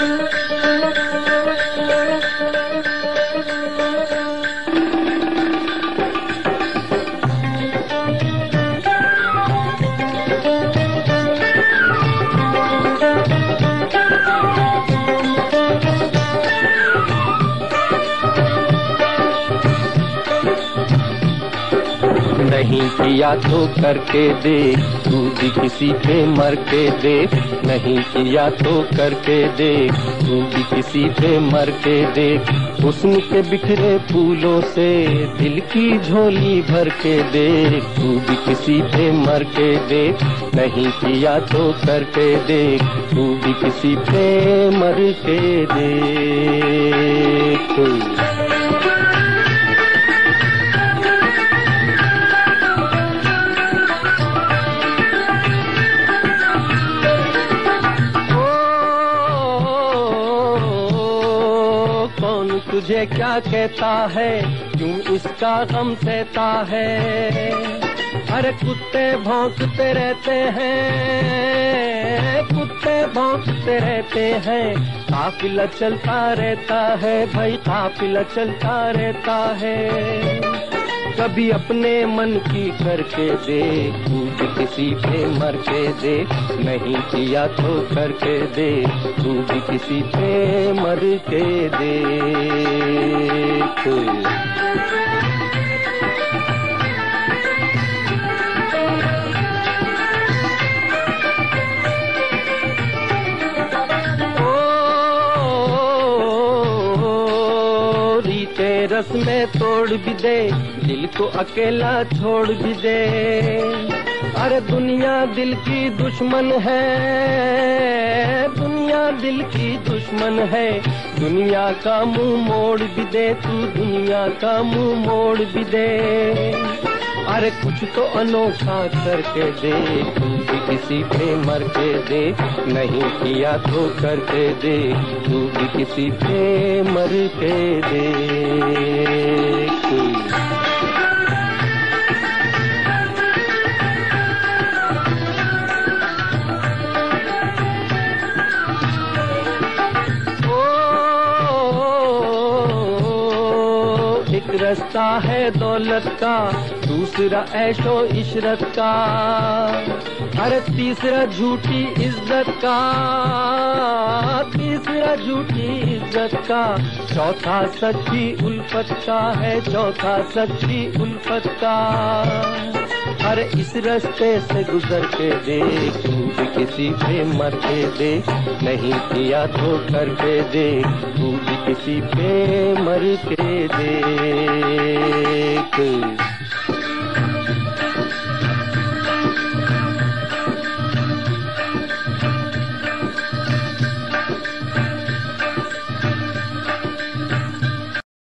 Thank you. नहीं किया तो करके दे। तू भी किसी पे मर के दे। नहीं किया तो करके दे। तू भी किसी पे मर के दे। हुस्न के बिखरे फूलों से दिल की झोली भर के दे। तू भी किसी पे मर के दे। नहीं किया तो करके दे। तू भी किसी पे मर के दे। तुझे क्या कहता है? क्यों इसका गम सहता है? अरे कुत्ते भौंकते रहते हैं। कुत्ते भौंकते रहते हैं। काफिला चलता रहता है भाई, काफिला चलता रहता है। कभी अपने मन की करके दे तू किसी पे मर के दे नहीं किया तो करके दे तू भी किसी पे मर के दे रस में तोड़ भी दे, दिल को अकेला छोड़ भी दे। अरे दुनिया दिल की दुश्मन है, दुनिया दिल की दुश्मन है। दुनिया का मुँह मोड़ भी दे, तू दुनिया का मुँह मोड़ भी दे। अरे कुछ तो अनोखा करके दे तू भी किसी पे मर के दे नहीं किया तो करके दे तू भी किसी पे मर के दे एक रास्ता है दौलत का, दूसरा ऐशो इशरत का। अरे तीसरा झूठी इज़्ज़त का, तीसरा झूठी इज़्ज़त का। चौथा सच्ची उल्फत का है, चौथा सच्ची उल्फत का। अरे इस रास्ते से गुजर के दे तू किसी पे मर के दे नहीं किया तो करके दे तू किसी पे मर के दे